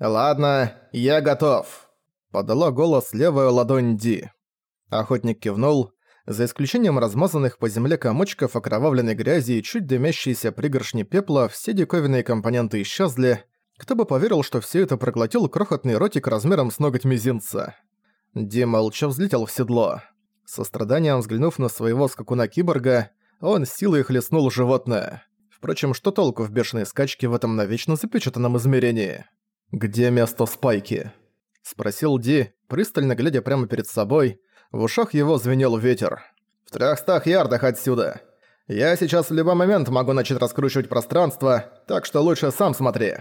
«Ладно, я готов», — подала голос левая ладонь Ди. Охотник кивнул. За исключением размазанных по земле комочков окровавленной грязи и чуть дымящейся пригоршни пепла, все диковинные компоненты исчезли. Кто бы поверил, что все это проглотил крохотный ротик размером с ноготь мизинца. Ди молча взлетел в седло. Со страданием взглянув на своего скакуна-киборга, он силой хлестнул животное. Впрочем, что толку в бешеной скачке в этом навечно запечатанном измерении? «Где место Спайки?» — спросил Ди, пристально глядя прямо перед собой. В ушах его звенел ветер. «В трехстах ярдах отсюда. Я сейчас в любой момент могу начать раскручивать пространство, так что лучше сам смотри».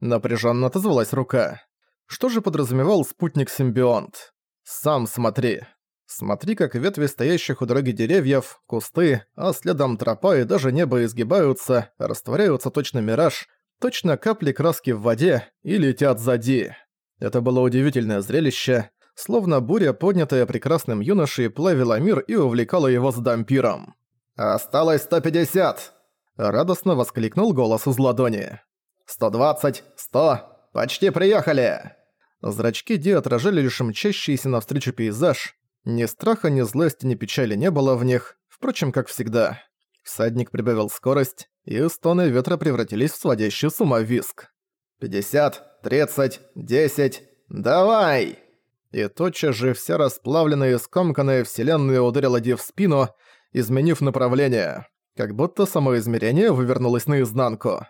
Напряженно отозвалась рука. Что же подразумевал спутник-симбионт? «Сам смотри». Смотри, как ветви стоящих у дороги деревьев, кусты, а следом тропа и даже небо изгибаются, растворяются точно мираж, точно капли краски в воде и летят сзади. Это было удивительное зрелище, словно буря, поднятая прекрасным юношей, плавила мир и увлекала его за дампиром. «Осталось 150!» – радостно воскликнул голос из ладони. «120! 100! Почти приехали!» Зрачки Ди отражали лишь мчащийся навстречу пейзаж, ни страха, ни злости, ни печали не было в них, впрочем, как всегда. Всадник прибавил скорость, и стоны ветра превратились в сводящий с ума виск. «Пятьдесят, тридцать, десять, давай!» И тотчас же вся расплавленная и скомканная вселенная ударила Ди в спину, изменив направление, как будто само измерение вывернулось наизнанку.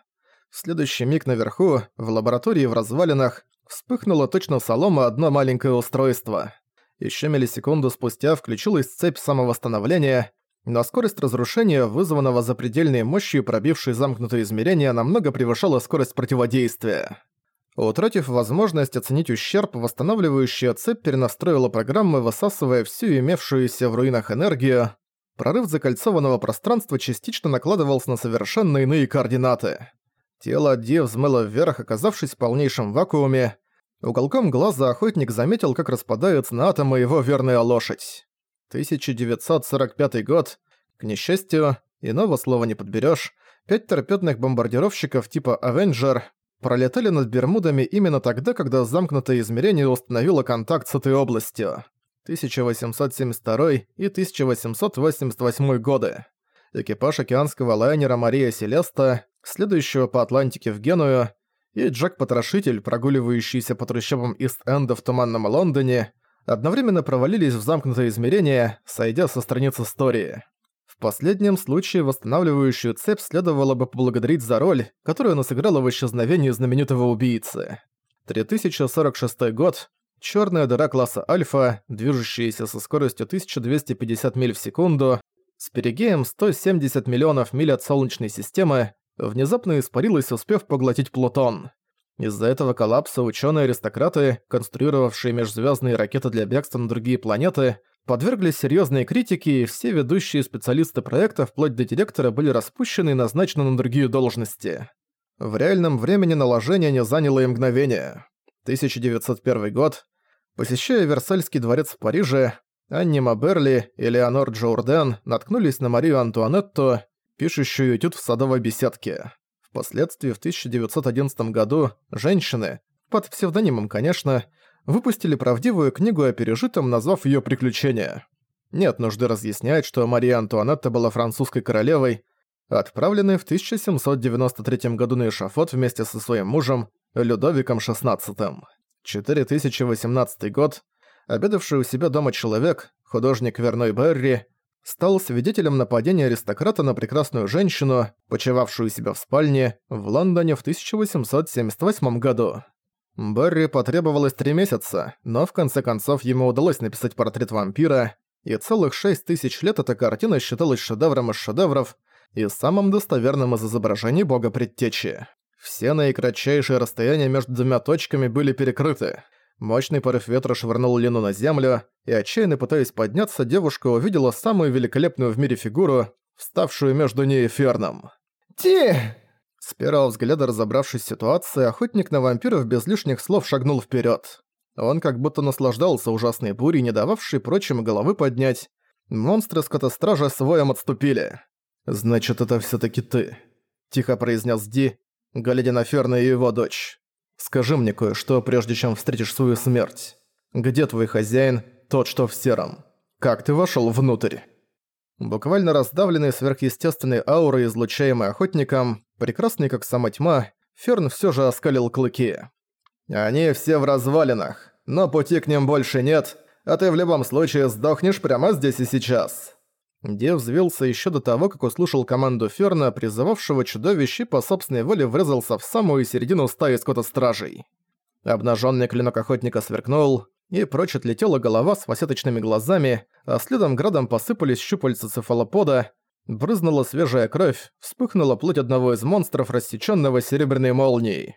В следующий миг наверху, в лаборатории в развалинах, вспыхнуло точно солома одно маленькое устройство. Еще миллисекунду спустя включилась цепь самовосстановления, но скорость разрушения, вызванного запредельной мощью пробившей замкнутое измерение, намного превышала скорость противодействия. Утратив возможность оценить ущерб, восстанавливающая цепь перенастроила программы, высасывая всю имевшуюся в руинах энергию. Прорыв закольцованного пространства частично накладывался на совершенно иные координаты. Тело Ди взмыло вверх, оказавшись в полнейшем вакууме, Уголком глаза охотник заметил, как распадается на атомы его верная лошадь. 1945 год. К несчастью, иного слова не подберёшь, пять торпедных бомбардировщиков типа «Авенджер» пролетали над Бермудами именно тогда, когда замкнутое измерение установило контакт с этой областью. 1872 и 1888 годы. Экипаж океанского лайнера «Мария Селеста», следующего по Атлантике в Геную, и Джек-потрошитель, прогуливающийся по трущобам Ист-Энда в туманном Лондоне, одновременно провалились в замкнутое измерение, сойдя со страниц истории. В последнем случае восстанавливающую цепь следовало бы поблагодарить за роль, которую она сыграла в исчезновении знаменитого убийцы. 3046 год. Черная дыра класса Альфа, движущаяся со скоростью 1250 миль в секунду, с перигеем 170 миллионов миль от Солнечной системы, внезапно испарилась, успев поглотить Плутон. Из-за этого коллапса ученые-аристократы, конструировавшие межзвездные ракеты для бегства на другие планеты, подверглись серьезной критике, и все ведущие специалисты проекта, вплоть до директора, были распущены и назначены на другие должности. В реальном времени наложение не заняло и мгновение. 1901 год. Посещая Версальский дворец в Париже, Анни Маберли и Леонор Джоурден наткнулись на Марию Антуанетту, пишущую этюд в садовой беседке. Впоследствии в 1911 году женщины, под псевдонимом, конечно, выпустили правдивую книгу о пережитом, назвав её «Приключения». Нет нужды разъяснять, что Мария Антуанетта была французской королевой, отправленной в 1793 году на эшафот вместе со своим мужем Людовиком XVI. 4018 год. Обедавший у себя дома человек, художник Верной Берри, стал свидетелем нападения аристократа на прекрасную женщину, почивавшую себя в спальне, в Лондоне в 1878 году. Берри потребовалось три месяца, но в конце концов ему удалось написать портрет вампира, и целых шесть тысяч лет эта картина считалась шедевром из шедевров и самым достоверным из изображений бога предтечи. Все наикратчайшие расстояния между двумя точками были перекрыты. Мощный порыв ветра швырнул Лину на землю, и отчаянно пытаясь подняться, девушка увидела самую великолепную в мире фигуру, вставшую между ней и Ферном. «Ти!» С первого взгляда разобравшись с ситуацией, охотник на вампиров без лишних слов шагнул вперед. Он как будто наслаждался ужасной бурей, не дававшей прочим головы поднять. Монстры скотостража с воем отступили. «Значит, это все таки ты», — тихо произнес Ди, глядя на Ферна и его дочь. Скажи мне кое-что, прежде чем встретишь свою смерть. Где твой хозяин, тот, что в сером? Как ты вошел внутрь?» Буквально раздавленный сверхъестественной аурой, излучаемой охотником, прекрасный как сама тьма, Ферн все же оскалил клыки. «Они все в развалинах, но пути к ним больше нет, а ты в любом случае сдохнешь прямо здесь и сейчас». Ди взвился еще до того, как услышал команду Ферна, призывавшего чудовище по собственной воле врезался в самую середину стаи скота-стражей. Обнаженный клинок охотника сверкнул, и прочь отлетела голова с фасеточными глазами, а следом градом посыпались щупальца цефалопода, брызнула свежая кровь, вспыхнула плоть одного из монстров, рассечённого серебряной молнией.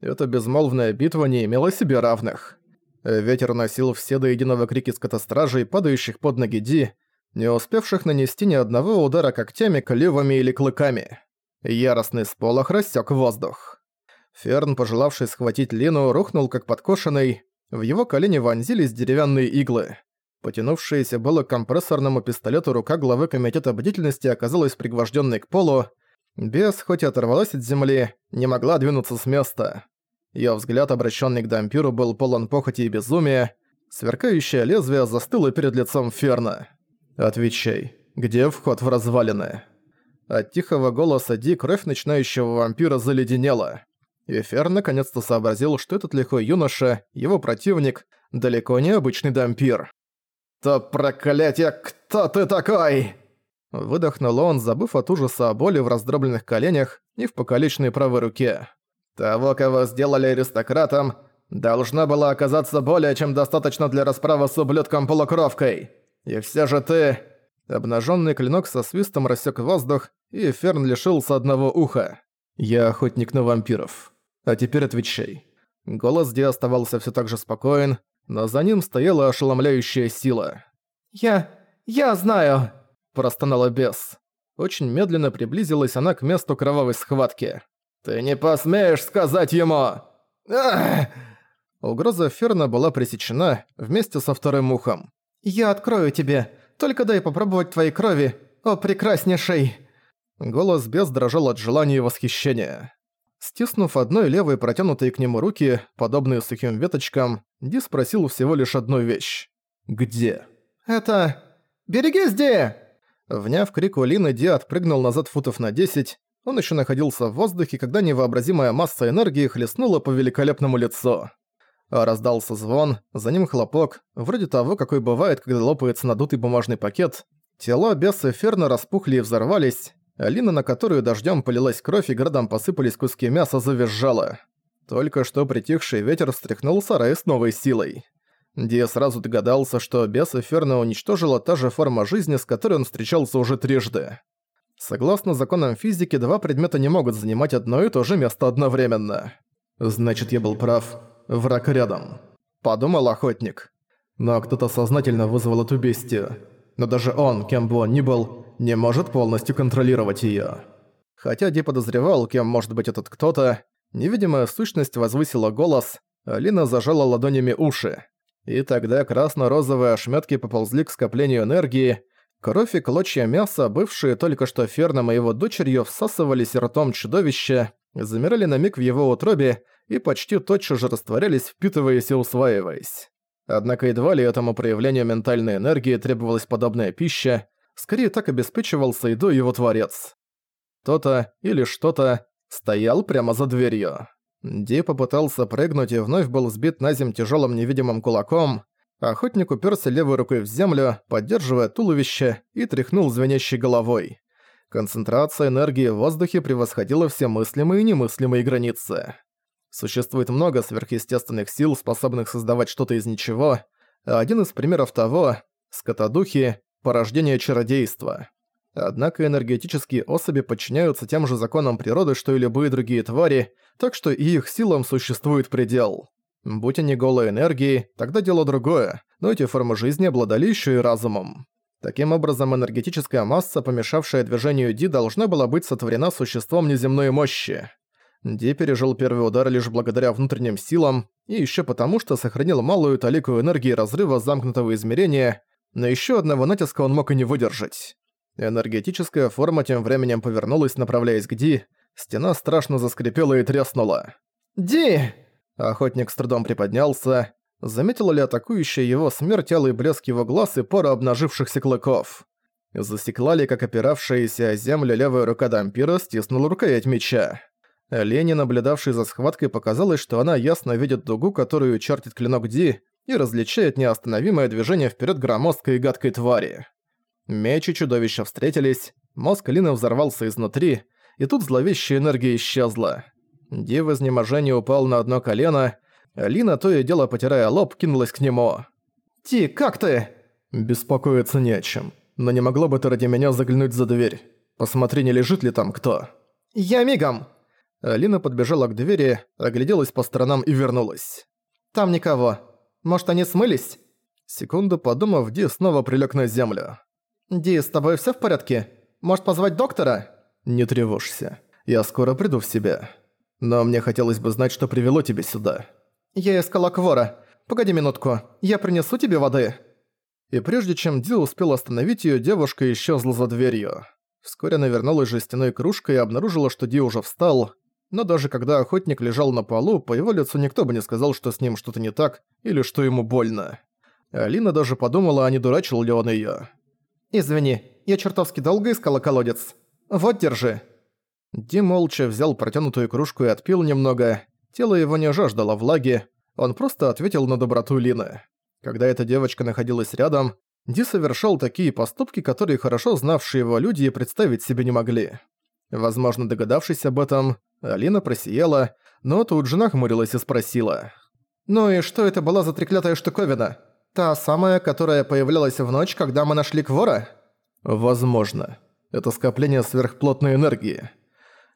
Эта безмолвная битва не имела себе равных. Ветер носил все до единого крики скотостражей, падающих под ноги Ди, не успевших нанести ни одного удара когтями, клювами или клыками. Яростный сполох рассек воздух. Ферн, пожелавший схватить Лину, рухнул как подкошенный, в его колени вонзились деревянные иглы. Потянувшаяся было к компрессорному пистолету рука главы комитета бдительности оказалась пригвожденной к полу. Бес, хоть и оторвалась от земли, не могла двинуться с места. Ее взгляд, обращенный к дампиру, был полон похоти и безумия. Сверкающее лезвие застыло перед лицом Ферна. «Отвечай, где вход в развалины?» От тихого голоса Ди кровь начинающего вампира заледенела. И Фер наконец-то сообразил, что этот лихой юноша, его противник, далеко не обычный дампир. «То проклятие, кто ты такой?» Выдохнул он, забыв от ужаса о боли в раздробленных коленях и в покалеченной правой руке. «Того, кого сделали аристократом, должна была оказаться более чем достаточно для расправы с ублюдком-полукровкой. И все же ты...» Обнаженный клинок со свистом рассек воздух, и Ферн лишился одного уха. «Я охотник на вампиров». А теперь отвечай». Голос Ди оставался все так же спокоен, но за ним стояла ошеломляющая сила. «Я... я знаю!» – простонала бес. Очень медленно приблизилась она к месту кровавой схватки. «Ты не посмеешь сказать ему!» Ах! Угроза Ферна была пресечена вместе со вторым ухом. «Я открою тебе, только дай попробовать твоей крови, о прекраснейший!» Голос бес дрожал от желания и восхищения. Стиснув одной левой протянутые к нему руки, подобные сухим веточкам, Ди спросил всего лишь одну вещь. «Где?» «Это... Берегись, Ди!» Вняв крику Лины, Ди отпрыгнул назад футов на 10. Он еще находился в воздухе, когда невообразимая масса энергии хлестнула по великолепному лицу. А раздался звон, за ним хлопок, вроде того, какой бывает, когда лопается надутый бумажный пакет. Тела беса Ферна распухли и взорвались, Алина, на которую дождем полилась кровь и градом посыпались куски мяса, завизжала. Только что притихший ветер встряхнул сарай с новой силой. Ди сразу догадался, что беса Ферна уничтожила та же форма жизни, с которой он встречался уже трижды. Согласно законам физики, два предмета не могут занимать одно и то же место одновременно. «Значит, я был прав. Враг рядом», — подумал охотник. Но кто-то сознательно вызвал эту бестию. Но даже он, кем бы он ни был, не может полностью контролировать её. Хотя Ди подозревал, кем может быть этот кто-то, невидимая сущность возвысила голос, Алина зажала ладонями уши. И тогда красно-розовые ошметки поползли к скоплению энергии, кровь и клочья мяса, бывшие только что Ферном и его дочерью, всасывались ртом чудовища, замирали на миг в его утробе и почти тотчас же растворялись, впитываясь и усваиваясь. Однако едва ли этому проявлению ментальной энергии требовалась подобная пища, Скорее так обеспечивался едой его творец. Кто-то или что-то стоял прямо за дверью. Ди попытался прыгнуть и вновь был сбит на земь тяжелым невидимым кулаком. Охотник уперся левой рукой в землю, поддерживая туловище, и тряхнул звенящей головой. Концентрация энергии в воздухе превосходила все мыслимые и немыслимые границы. Существует много сверхъестественных сил, способных создавать что-то из ничего, один из примеров того — скотодухи, порождение чародейства. Однако энергетические особи подчиняются тем же законам природы, что и любые другие твари, так что и их силам существует предел. Будь они голой энергией, тогда дело другое, но эти формы жизни обладали еще и разумом. Таким образом, энергетическая масса, помешавшая движению Ди, должна была быть сотворена существом неземной мощи. Ди пережил первый удар лишь благодаря внутренним силам, и еще потому, что сохранил малую талику энергии разрыва замкнутого измерения, но еще одного натиска он мог и не выдержать. Энергетическая форма тем временем повернулась, направляясь к Ди. Стена страшно заскрипела и треснула. «Ди!» Охотник с трудом приподнялся. Заметила ли атакующая его смерть алый блеск его глаз и пора обнажившихся клыков? Засекла ли, как опиравшаяся о землю левая рука Дампира стиснула рукоять меча? Лени, наблюдавший за схваткой, показалось, что она ясно видит дугу, которую чертит клинок Ди, и различает неостановимое движение вперед громоздкой и гадкой твари. Меч и чудовища встретились, мозг Лины взорвался изнутри, и тут зловещая энергия исчезла. Ди в изнеможении упал на одно колено, а Лина, то и дело потирая лоб, кинулась к нему. «Ти, как ты?» «Беспокоиться не о чем. Но не могло бы ты ради меня заглянуть за дверь? Посмотри, не лежит ли там кто?» «Я мигом!» Лина подбежала к двери, огляделась по сторонам и вернулась. «Там никого. Может, они смылись?» Секунду подумав, Ди снова прилег на землю. «Ди, с тобой все в порядке? Может, позвать доктора?» «Не тревожься. Я скоро приду в себя. Но мне хотелось бы знать, что привело тебя сюда». «Я искала Квора. Погоди минутку. Я принесу тебе воды». И прежде чем Ди успел остановить её, девушка исчезла за дверью. Вскоре она вернулась жестяной кружкой и обнаружила, что Ди уже встал. Но даже когда охотник лежал на полу, по его лицу никто бы не сказал, что с ним что-то не так или что ему больно. Алина даже подумала, а не дурачил ли он её. «Извини, я чертовски долго искала колодец. Вот, держи». Ди молча взял протянутую кружку и отпил немного. Тело его не жаждало влаги, он просто ответил на доброту Лины. Когда эта девочка находилась рядом, Ди совершал такие поступки, которые хорошо знавшие его люди и представить себе не могли. Возможно, догадавшись об этом, Алина просияла, но тут же нахмурилась и спросила. «Ну и что это была за треклятая штуковина? Та самая, которая появлялась в ночь, когда мы нашли Квора?» «Возможно. Это скопление сверхплотной энергии.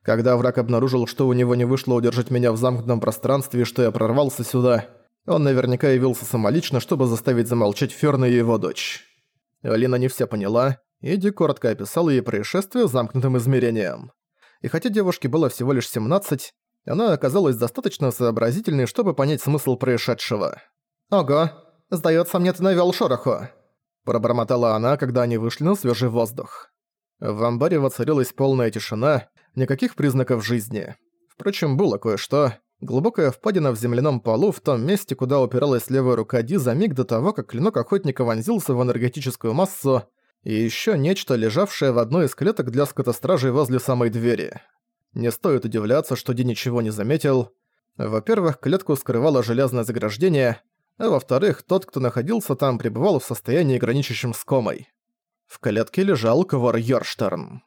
Когда враг обнаружил, что у него не вышло удержать меня в замкнутом пространстве что я прорвался сюда, он наверняка явился самолично, чтобы заставить замолчать Фёрна и его дочь. Алина не все поняла, и Ди коротко описала ей происшествие с замкнутым измерением. И хотя девушке было всего лишь 17, она оказалась достаточно сообразительной, чтобы понять смысл происшедшего. «Ого, сдается мне ты навёл шороху», – пробормотала она, когда они вышли на свежий воздух. В амбаре воцарилась полная тишина, никаких признаков жизни. Впрочем, было кое-что. Глубокая впадина в земляном полу в том месте, куда упиралась левая рука Ди за миг до того, как клинок охотника вонзился в энергетическую массу, и еще нечто, лежавшее в одной из клеток для скотостражей возле самой двери. Не стоит удивляться, что Ди ничего не заметил. Во-первых, клетку скрывало железное заграждение, а во-вторых, тот, кто находился там, пребывал в состоянии, граничащем с комой. В клетке лежал Квар Йорштерн.